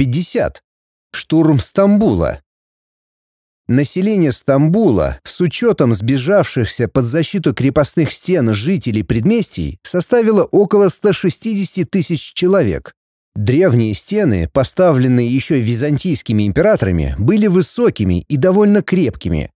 50. Штурм Стамбула. Население Стамбула, с учетом сбежавшихся под защиту крепостных стен жителей предместий, составило около 160 тысяч человек. Древние стены, поставленные еще византийскими императорами, были высокими и довольно крепкими.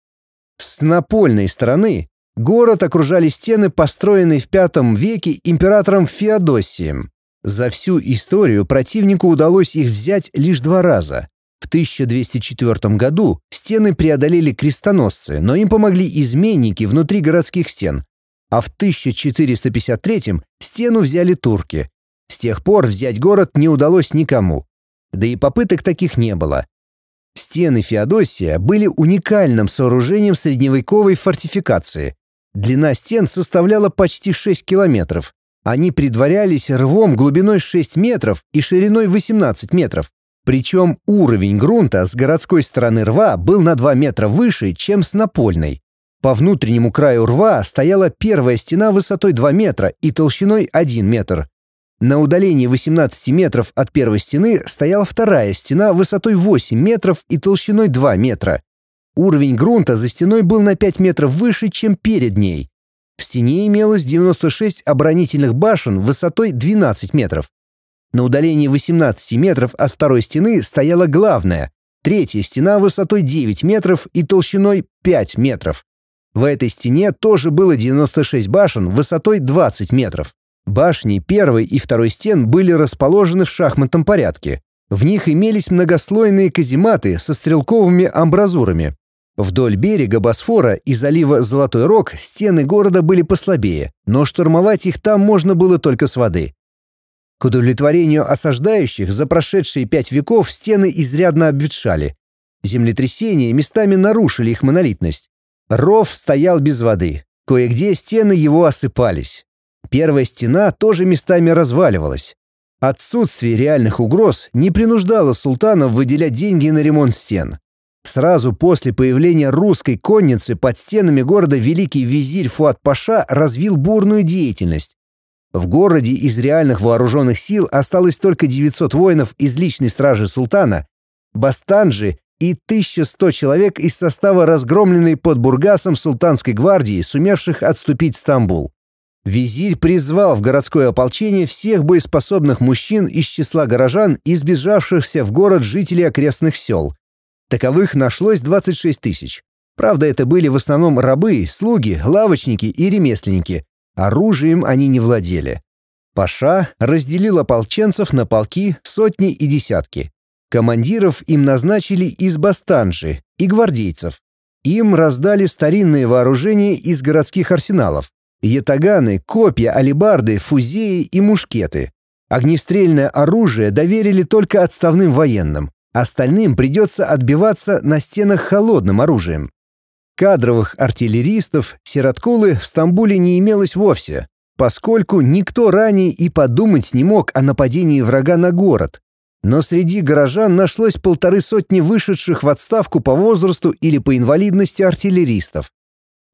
С напольной стороны город окружали стены, построенные в V веке императором Феодосием. За всю историю противнику удалось их взять лишь два раза. В 1204 году стены преодолели крестоносцы, но им помогли изменники внутри городских стен. А в 1453 стену взяли турки. С тех пор взять город не удалось никому. Да и попыток таких не было. Стены Феодосия были уникальным сооружением средневековой фортификации. Длина стен составляла почти 6 километров. Они предварялись рвом глубиной 6 метров и шириной 18 метров. Причем уровень грунта с городской стороны рва был на 2 метра выше, чем с напольной. По внутреннему краю рва стояла первая стена высотой 2 метра и толщиной 1 метр. На удалении 18 метров от первой стены стояла вторая стена высотой 8 метров и толщиной 2 метра. Уровень грунта за стеной был на 5 метров выше, чем перед ней. В стене имелось 96 оборонительных башен высотой 12 метров. На удалении 18 метров от второй стены стояла главная, третья стена высотой 9 метров и толщиной 5 метров. В этой стене тоже было 96 башен высотой 20 метров. Башни первой и второй стен были расположены в шахматном порядке. В них имелись многослойные казематы со стрелковыми амбразурами. Вдоль берега Босфора и залива Золотой Рог стены города были послабее, но штурмовать их там можно было только с воды. К удовлетворению осаждающих за прошедшие пять веков стены изрядно обветшали. Землетрясения местами нарушили их монолитность. Ров стоял без воды. Кое-где стены его осыпались. Первая стена тоже местами разваливалась. Отсутствие реальных угроз не принуждало султана выделять деньги на ремонт стен. Сразу после появления русской конницы под стенами города великий визирь Фуат-Паша развил бурную деятельность. В городе из реальных вооруженных сил осталось только 900 воинов из личной стражи султана, бастанджи и 1100 человек из состава разгромленной под Бургасом султанской гвардии, сумевших отступить Стамбул. Визирь призвал в городское ополчение всех боеспособных мужчин из числа горожан и сбежавшихся в город жителей окрестных сел. Таковых нашлось 26 тысяч. Правда, это были в основном рабы, слуги, лавочники и ремесленники, Оружием они не владели. Паша разделил ополченцев на полки, сотни и десятки. Командиров им назначили из бастанжи и гвардейцев. Им раздали старинные вооружения из городских арсеналов. Ятаганы, копья, алебарды, фузеи и мушкеты. Огнестрельное оружие доверили только отставным военным. Остальным придется отбиваться на стенах холодным оружием. Кадровых артиллеристов Сироткулы в Стамбуле не имелось вовсе, поскольку никто ранее и подумать не мог о нападении врага на город. Но среди горожан нашлось полторы сотни вышедших в отставку по возрасту или по инвалидности артиллеристов.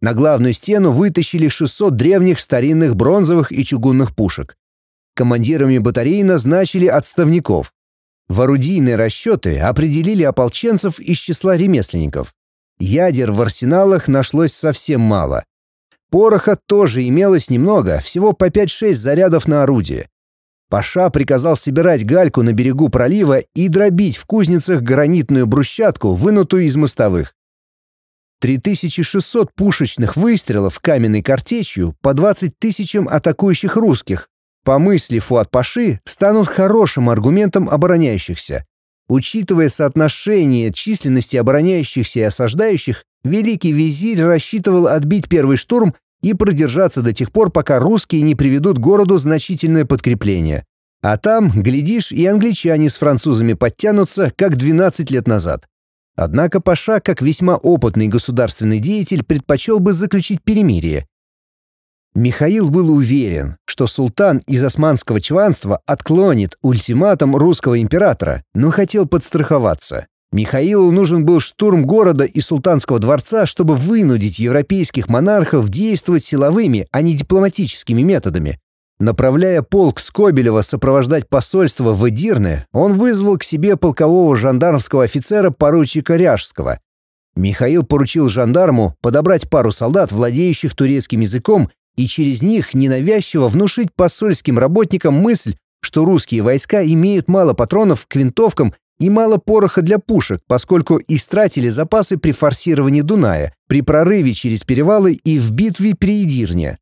На главную стену вытащили 600 древних старинных бронзовых и чугунных пушек. Командирами батареи назначили отставников. В орудийные расчеты определили ополченцев из числа ремесленников. Ядер в арсеналах нашлось совсем мало. Пороха тоже имелось немного, всего по 5-6 зарядов на орудие. Паша приказал собирать гальку на берегу пролива и дробить в кузницах гранитную брусчатку, вынутую из мостовых. 3600 пушечных выстрелов каменной картечью по 20 тысячам атакующих русских, по мысли Фуат Паши, станут хорошим аргументом обороняющихся. Учитывая соотношение численности обороняющихся и осаждающих, великий визирь рассчитывал отбить первый штурм и продержаться до тех пор, пока русские не приведут городу значительное подкрепление. А там, глядишь, и англичане с французами подтянутся, как 12 лет назад. Однако Паша, как весьма опытный государственный деятель, предпочел бы заключить перемирие, Михаил был уверен, что султан из османского чванства отклонит ультиматум русского императора, но хотел подстраховаться. Михаилу нужен был штурм города и султанского дворца, чтобы вынудить европейских монархов действовать силовыми, а не дипломатическими методами. Направляя полк Скобелева сопровождать посольство в Эдирне, он вызвал к себе полкового жандармского офицера поручика Ряжского. Михаил поручил жандарму подобрать пару солдат, владеющих турецким языком, и через них ненавязчиво внушить посольским работникам мысль, что русские войска имеют мало патронов к винтовкам и мало пороха для пушек, поскольку истратили запасы при форсировании Дуная, при прорыве через перевалы и в битве при Эдирне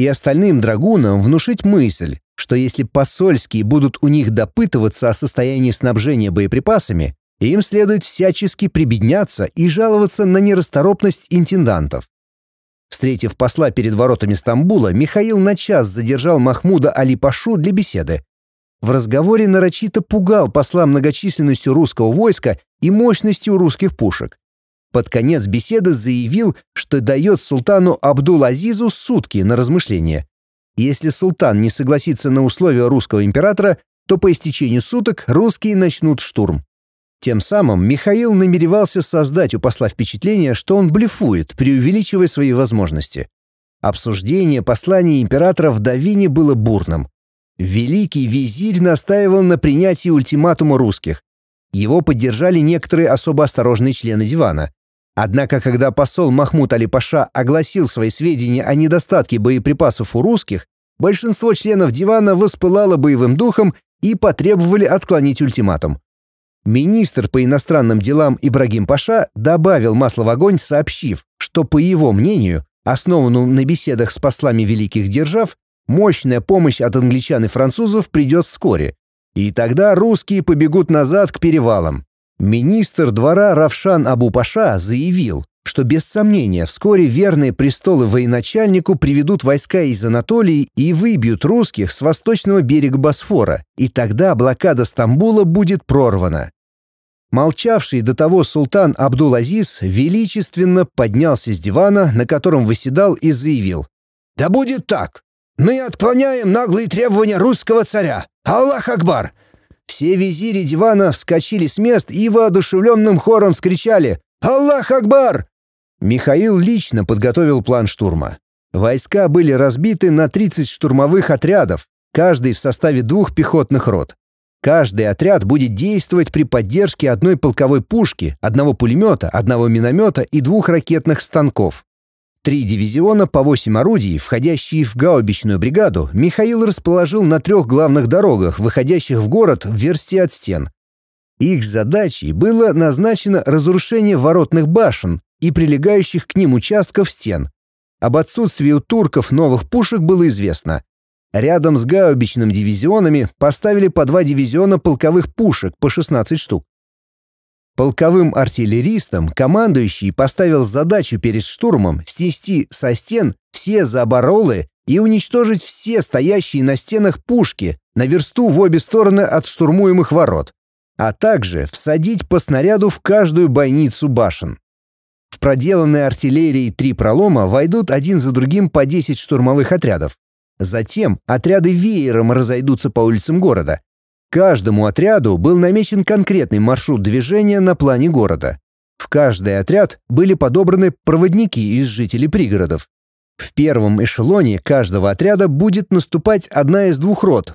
и остальным драгунам внушить мысль, что если посольские будут у них допытываться о состоянии снабжения боеприпасами, им следует всячески прибедняться и жаловаться на нерасторопность интендантов. Встретив посла перед воротами Стамбула, Михаил на час задержал Махмуда Али-Пашу для беседы. В разговоре нарочито пугал посла многочисленностью русского войска и мощностью русских пушек. Под конец беседы заявил, что дает султану Абдул-Азизу сутки на размышление. Если султан не согласится на условия русского императора, то по истечению суток русские начнут штурм. Тем самым Михаил намеревался создать у посла впечатление, что он блефует, преувеличивая свои возможности. Обсуждение послания императора в Давине было бурным. Великий визирь настаивал на принятии ультиматума русских. Его поддержали некоторые особо осторожные члены дивана. Однако, когда посол Махмуд Али-Паша огласил свои сведения о недостатке боеприпасов у русских, большинство членов дивана воспылало боевым духом и потребовали отклонить ультиматум. Министр по иностранным делам Ибрагим Паша добавил масло в огонь, сообщив, что, по его мнению, основанному на беседах с послами великих держав, мощная помощь от англичан и французов придет вскоре, и тогда русские побегут назад к перевалам. Министр двора Равшан Абу-Паша заявил, что без сомнения вскоре верные престолы военачальнику приведут войска из Анатолии и выбьют русских с восточного берега Босфора, и тогда блокада Стамбула будет прорвана. Молчавший до того султан Абдул-Азиз величественно поднялся с дивана, на котором выседал, и заявил. «Да будет так! Мы отклоняем наглые требования русского царя! Аллах Акбар! Все визири дивана вскочили с мест и воодушевленным хором вскричали «Аллах Акбар!». Михаил лично подготовил план штурма. Войска были разбиты на 30 штурмовых отрядов, каждый в составе двух пехотных рот. Каждый отряд будет действовать при поддержке одной полковой пушки, одного пулемета, одного миномета и двух ракетных станков. Три дивизиона по восемь орудий, входящие в гаубичную бригаду, Михаил расположил на трех главных дорогах, выходящих в город в версте от стен. Их задачей было назначено разрушение воротных башен и прилегающих к ним участков стен. Об отсутствии у турков новых пушек было известно. Рядом с гаубичным дивизионами поставили по два дивизиона полковых пушек по 16 штук. Полковым артиллеристам командующий поставил задачу перед штурмом снести со стен все заборолы и уничтожить все стоящие на стенах пушки на версту в обе стороны от штурмуемых ворот, а также всадить по снаряду в каждую бойницу башен. В проделанные артиллерией три пролома войдут один за другим по 10 штурмовых отрядов. Затем отряды веером разойдутся по улицам города, Каждому отряду был намечен конкретный маршрут движения на плане города. В каждый отряд были подобраны проводники из жителей пригородов. В первом эшелоне каждого отряда будет наступать одна из двух рот.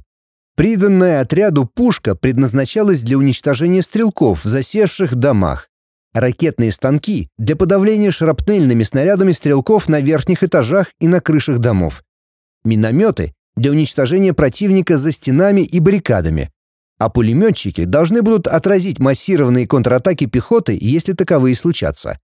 Приданная отряду пушка предназначалась для уничтожения стрелков, засевших в домах. Ракетные станки — для подавления шрапнельными снарядами стрелков на верхних этажах и на крышах домов. Минометы — для уничтожения противника за стенами и баррикадами а пулеметчики должны будут отразить массированные контратаки пехоты, если таковые случатся.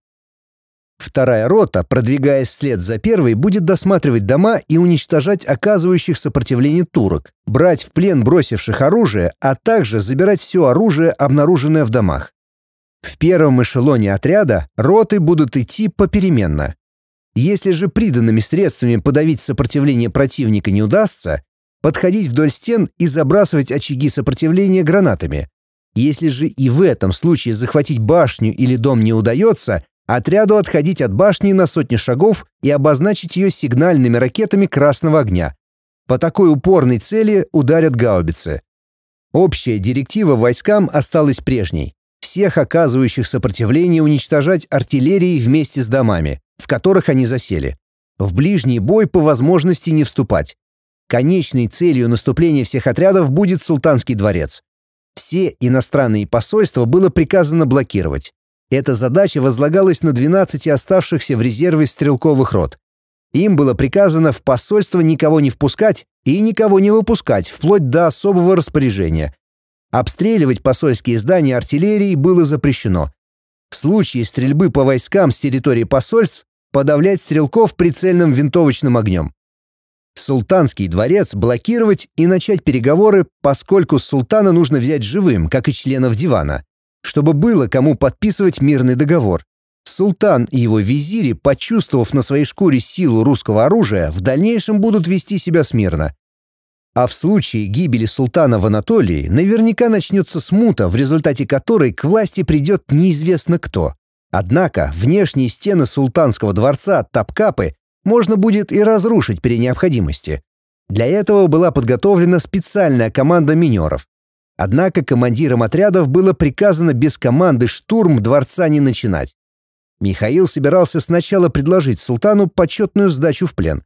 Вторая рота, продвигаясь вслед за первой, будет досматривать дома и уничтожать оказывающих сопротивление турок, брать в плен бросивших оружие, а также забирать все оружие, обнаруженное в домах. В первом эшелоне отряда роты будут идти попеременно. Если же приданными средствами подавить сопротивление противника не удастся, подходить вдоль стен и забрасывать очаги сопротивления гранатами. Если же и в этом случае захватить башню или дом не удается, отряду отходить от башни на сотни шагов и обозначить ее сигнальными ракетами красного огня. По такой упорной цели ударят гаубицы. Общая директива войскам осталась прежней. Всех оказывающих сопротивление уничтожать артиллерией вместе с домами, в которых они засели. В ближний бой по возможности не вступать. конечной целью наступления всех отрядов будет Султанский дворец. Все иностранные посольства было приказано блокировать. Эта задача возлагалась на 12 оставшихся в резерве стрелковых рот. Им было приказано в посольство никого не впускать и никого не выпускать, вплоть до особого распоряжения. Обстреливать посольские здания артиллерией было запрещено. В случае стрельбы по войскам с территории посольств подавлять стрелков прицельным винтовочным огнем. Султанский дворец блокировать и начать переговоры, поскольку султана нужно взять живым, как и членов дивана чтобы было кому подписывать мирный договор. Султан и его визири, почувствовав на своей шкуре силу русского оружия, в дальнейшем будут вести себя смирно. А в случае гибели султана в Анатолии наверняка начнется смута, в результате которой к власти придет неизвестно кто. Однако внешние стены султанского дворца Тапкапы можно будет и разрушить при необходимости. Для этого была подготовлена специальная команда минеров. Однако командирам отрядов было приказано без команды штурм дворца не начинать. Михаил собирался сначала предложить султану почетную сдачу в плен.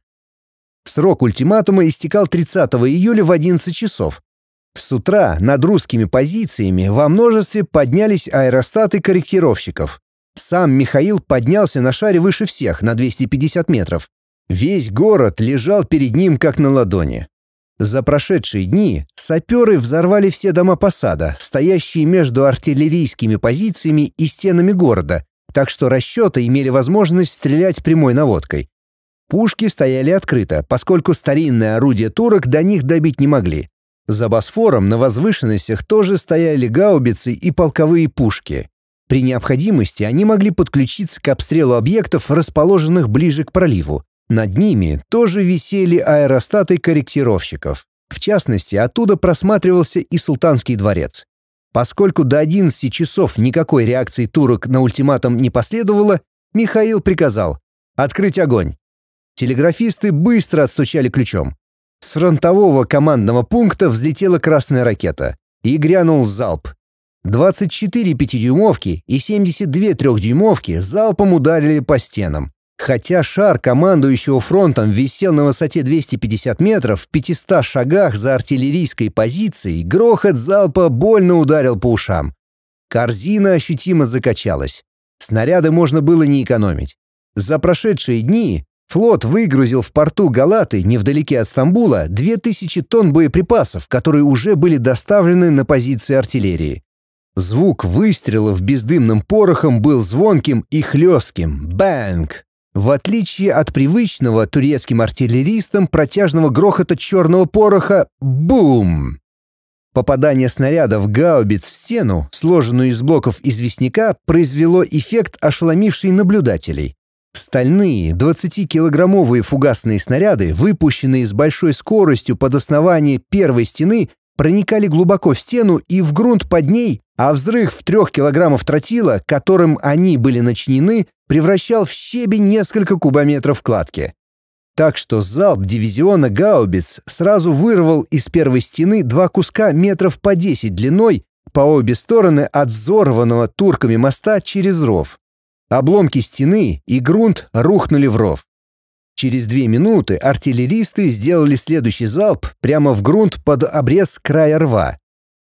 Срок ультиматума истекал 30 июля в 11 часов. С утра над русскими позициями во множестве поднялись аэростаты корректировщиков. Сам Михаил поднялся на шаре выше всех, на 250 метров. Весь город лежал перед ним как на ладони. За прошедшие дни саперы взорвали все дома посада, стоящие между артиллерийскими позициями и стенами города, так что расчеты имели возможность стрелять прямой наводкой. Пушки стояли открыто, поскольку старинные орудия турок до них добить не могли. За Босфором на возвышенностях тоже стояли гаубицы и полковые пушки. При необходимости они могли подключиться к обстрелу объектов, расположенных ближе к проливу. Над ними тоже висели аэростаты корректировщиков. В частности, оттуда просматривался и султанский дворец. Поскольку до 11 часов никакой реакции турок на ультиматум не последовало, Михаил приказал «Открыть огонь». Телеграфисты быстро отстучали ключом. С фронтового командного пункта взлетела красная ракета и грянул залп. 24 пятидюймовки и 72 трехдюймовки залпом ударили по стенам. Хотя шар командующего фронтом висел на высоте 250 метров в 500 шагах за артиллерийской позицией, грохот залпа больно ударил по ушам. Корзина ощутимо закачалась. Снаряды можно было не экономить. За прошедшие дни флот выгрузил в порту Галаты, невдалеке от Стамбула, 2000 тонн боеприпасов, которые уже были доставлены на позиции артиллерии. Звук выстрелов бездымным порохом был звонким и хлестким. Бэнг! В отличие от привычного турецким артиллеристам протяжного грохота черного пороха «Бум!». Попадание снаряда в гаубиц в стену, сложенную из блоков известняка, произвело эффект, ошеломивший наблюдателей. Стальные 20-килограммовые фугасные снаряды, выпущенные с большой скоростью под основание первой стены, проникали глубоко в стену и в грунт под ней, а взрыв в трех килограммов тротила, которым они были начинены, превращал в щебень несколько кубометров кладки. Так что залп дивизиона гаубиц сразу вырвал из первой стены два куска метров по 10 длиной по обе стороны от взорванного турками моста через ров. Обломки стены и грунт рухнули в ров. Через две минуты артиллеристы сделали следующий залп прямо в грунт под обрез края рва.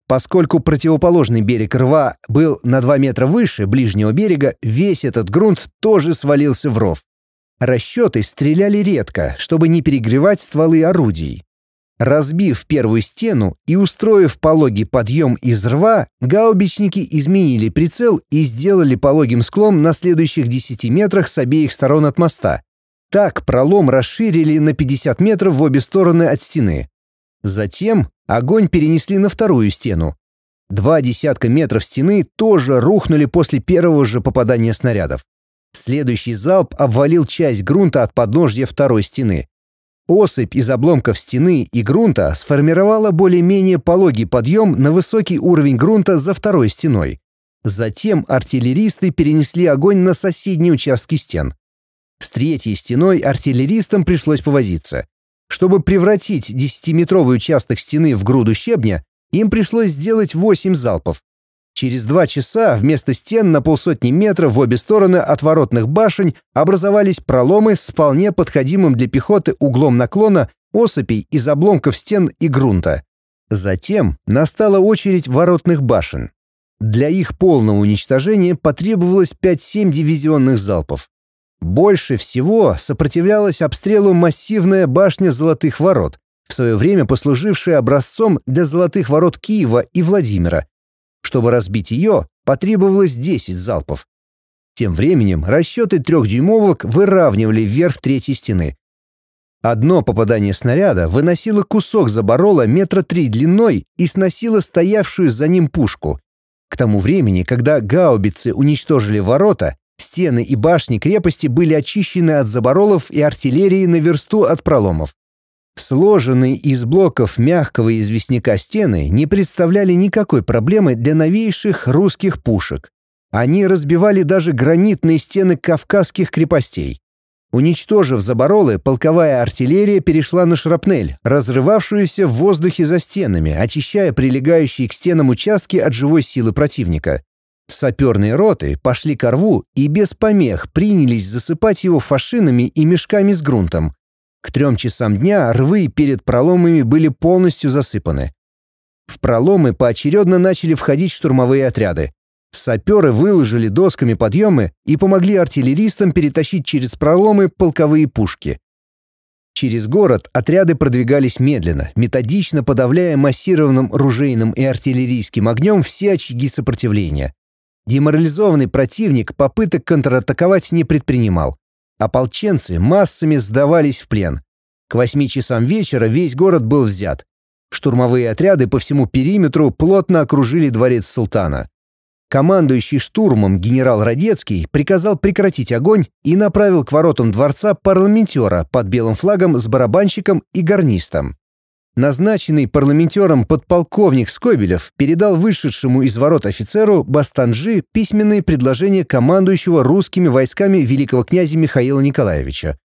Поскольку противоположный берег рва был на 2 метра выше ближнего берега, весь этот грунт тоже свалился в ров. Расчеты стреляли редко, чтобы не перегревать стволы орудий. Разбив первую стену и устроив пологий подъем из рва, гаубичники изменили прицел и сделали пологим склон на следующих 10 метрах с обеих сторон от моста. Так пролом расширили на 50 метров в обе стороны от стены. Затем огонь перенесли на вторую стену. Два десятка метров стены тоже рухнули после первого же попадания снарядов. Следующий залп обвалил часть грунта от подножья второй стены. Осыпь из обломков стены и грунта сформировала более-менее пологий подъем на высокий уровень грунта за второй стеной. Затем артиллеристы перенесли огонь на соседние участки стен. С третьей стеной артиллеристам пришлось повозиться. Чтобы превратить 10-метровый участок стены в груду щебня, им пришлось сделать 8 залпов. Через два часа вместо стен на полсотни метров в обе стороны от воротных башен образовались проломы с вполне подходимым для пехоты углом наклона осыпей из обломков стен и грунта. Затем настала очередь воротных башен. Для их полного уничтожения потребовалось 5-7 дивизионных залпов. Больше всего сопротивлялась обстрелу массивная башня Золотых Ворот, в свое время послужившая образцом для Золотых Ворот Киева и Владимира. Чтобы разбить ее, потребовалось 10 залпов. Тем временем расчеты трехдюймовок выравнивали верх третьей стены. Одно попадание снаряда выносило кусок заборола метра три длиной и сносило стоявшую за ним пушку. К тому времени, когда гаубицы уничтожили ворота, стены и башни крепости были очищены от заборолов и артиллерии на версту от проломов. Сложенные из блоков мягкого известняка стены не представляли никакой проблемы для новейших русских пушек. Они разбивали даже гранитные стены кавказских крепостей. Уничтожив заборолы, полковая артиллерия перешла на шрапнель, разрывавшуюся в воздухе за стенами, очищая прилегающие к стенам участки от живой силы противника. Саперные роты пошли к рву и без помех принялись засыпать его фашинами и мешками с грунтом. К трем часам дня рвы перед проломами были полностью засыпаны. В проломы поочередно начали входить штурмовые отряды. Саперы выложили досками подъемы и помогли артиллеристам перетащить через проломы полковые пушки. Через город отряды продвигались медленно, методично подавляя массированным ружейным и артиллерийским огнем все очаги сопротивления. Деморализованный противник попыток контратаковать не предпринимал. Ополченцы массами сдавались в плен. К восьми часам вечера весь город был взят. Штурмовые отряды по всему периметру плотно окружили дворец султана. Командующий штурмом генерал Радецкий приказал прекратить огонь и направил к воротам дворца парламентера под белым флагом с барабанщиком и гарнистом. Назначенный парламентером подполковник Скобелев передал вышедшему из ворот офицеру Бастанжи письменные предложения командующего русскими войсками великого князя Михаила Николаевича.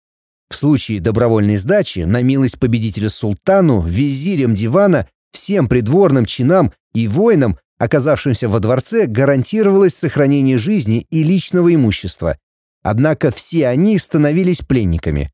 В случае добровольной сдачи на милость победителя султану, визирям дивана, всем придворным чинам и воинам оказавшимся во дворце, гарантировалось сохранение жизни и личного имущества. Однако все они становились пленниками.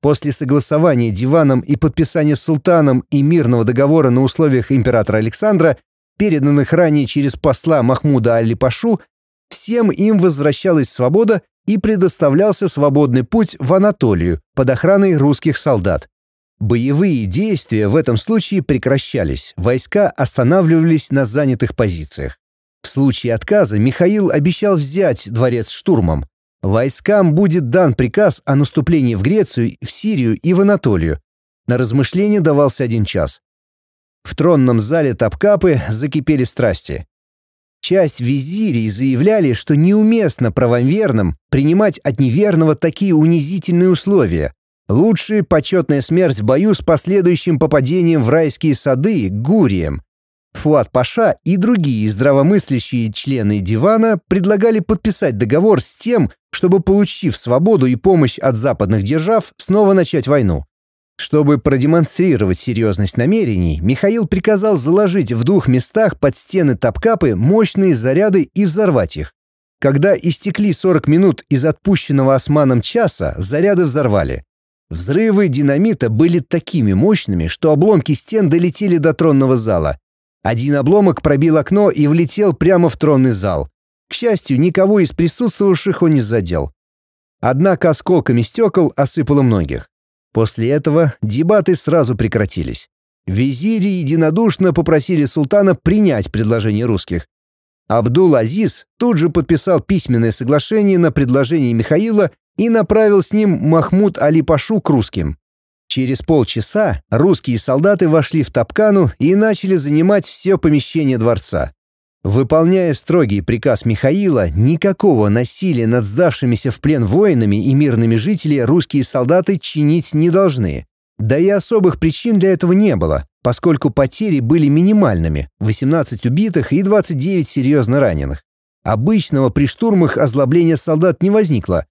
После согласования диваном и подписания султаном и мирного договора на условиях императора Александра, переданных ранее через посла Махмуда Алли-Пашу, всем им возвращалась свобода и предоставлялся свободный путь в Анатолию под охраной русских солдат. Боевые действия в этом случае прекращались, войска останавливались на занятых позициях. В случае отказа Михаил обещал взять дворец штурмом. Войскам будет дан приказ о наступлении в Грецию, в Сирию и в Анатолию. На размышление давался один час. В тронном зале Топкапы закипели страсти. Часть визирей заявляли, что неуместно правоверным принимать от неверного такие унизительные условия, Лучше почетная смерть в бою с последующим попадением в райские сады Гурием. Фуат Паша и другие здравомыслящие члены дивана предлагали подписать договор с тем, чтобы, получив свободу и помощь от западных держав, снова начать войну. Чтобы продемонстрировать серьезность намерений, Михаил приказал заложить в двух местах под стены Топкапы мощные заряды и взорвать их. Когда истекли 40 минут из отпущенного османом часа, заряды взорвали. Взрывы динамита были такими мощными, что обломки стен долетели до тронного зала. Один обломок пробил окно и влетел прямо в тронный зал. К счастью, никого из присутствовавших он не задел. Однако осколками стекол осыпало многих. После этого дебаты сразу прекратились. Визири единодушно попросили султана принять предложение русских. Абдул-Азиз тут же подписал письменное соглашение на предложение Михаила и направил с ним Махмуд Али-Пашу к русским. Через полчаса русские солдаты вошли в Тапкану и начали занимать все помещение дворца. Выполняя строгий приказ Михаила, никакого насилия над сдавшимися в плен воинами и мирными жителями русские солдаты чинить не должны. Да и особых причин для этого не было, поскольку потери были минимальными – 18 убитых и 29 серьезно раненых. Обычного при штурмах озлобления солдат не возникло,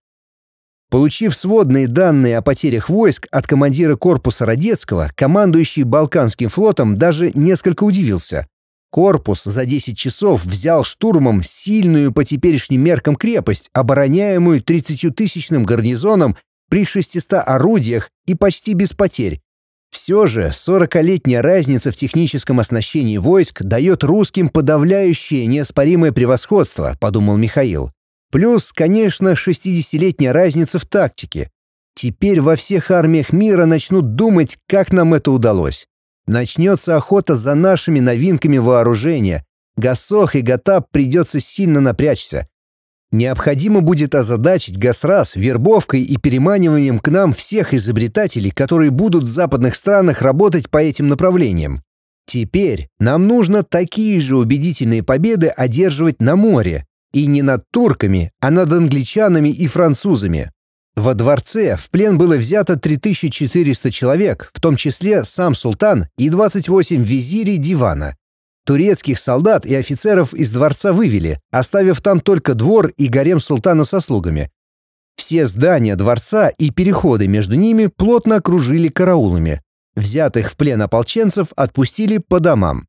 Получив сводные данные о потерях войск от командира корпуса Радецкого, командующий Балканским флотом даже несколько удивился. Корпус за 10 часов взял штурмом сильную по теперешним меркам крепость, обороняемую 30-тысячным гарнизоном при 600 орудиях и почти без потерь. Все же 40-летняя разница в техническом оснащении войск дает русским подавляющее неоспоримое превосходство, подумал Михаил. Плюс, конечно, 60-летняя разница в тактике. Теперь во всех армиях мира начнут думать, как нам это удалось. Начнется охота за нашими новинками вооружения. Гасох и Гатап придется сильно напрячься. Необходимо будет озадачить Гасрас вербовкой и переманиванием к нам всех изобретателей, которые будут в западных странах работать по этим направлениям. Теперь нам нужно такие же убедительные победы одерживать на море. И не над турками, а над англичанами и французами. Во дворце в плен было взято 3400 человек, в том числе сам султан и 28 визирей дивана. Турецких солдат и офицеров из дворца вывели, оставив там только двор и гарем султана со слугами. Все здания дворца и переходы между ними плотно окружили караулами. Взятых в плен ополченцев отпустили по домам.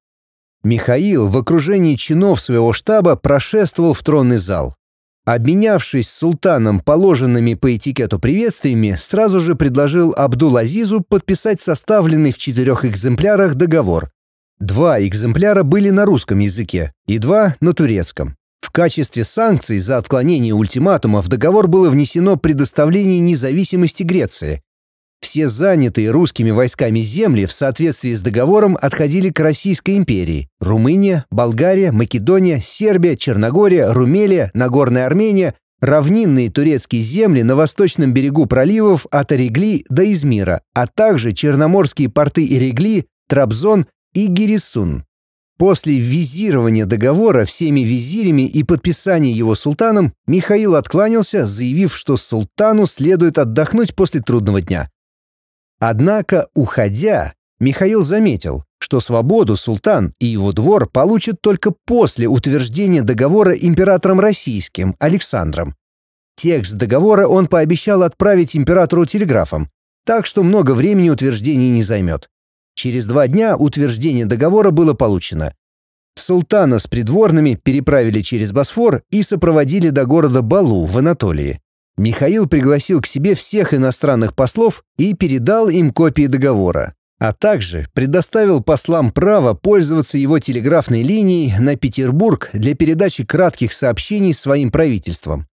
Михаил в окружении чинов своего штаба прошествовал в тронный зал. Обменявшись с султаном положенными по этикету приветствиями, сразу же предложил Абдул-Азизу подписать составленный в четырех экземплярах договор, Два экземпляра были на русском языке и два — на турецком. В качестве санкций за отклонение ультиматума в договор было внесено предоставление независимости Греции. Все занятые русскими войсками земли в соответствии с договором отходили к Российской империи. Румыния, Болгария, Македония, Сербия, Черногория, Румелия, Нагорная Армения, равнинные турецкие земли на восточном берегу проливов от Орегли до Измира, а также черноморские порты Ирегли, Трабзон и Гирисун. После визирования договора всеми визирями и подписания его султаном, Михаил откланялся, заявив, что султану следует отдохнуть после трудного дня. Однако, уходя, Михаил заметил, что свободу султан и его двор получат только после утверждения договора императором российским Александром. Текст договора он пообещал отправить императору телеграфом, так что много времени утверждение не займет. Через два дня утверждение договора было получено. Султана с придворными переправили через Босфор и сопроводили до города Балу в Анатолии. Михаил пригласил к себе всех иностранных послов и передал им копии договора, а также предоставил послам право пользоваться его телеграфной линией на Петербург для передачи кратких сообщений своим правительством.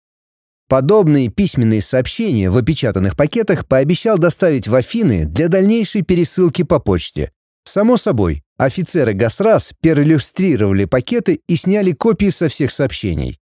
Подобные письменные сообщения в опечатанных пакетах пообещал доставить в Афины для дальнейшей пересылки по почте. Само собой, офицеры Гасрас переиллюстрировали пакеты и сняли копии со всех сообщений.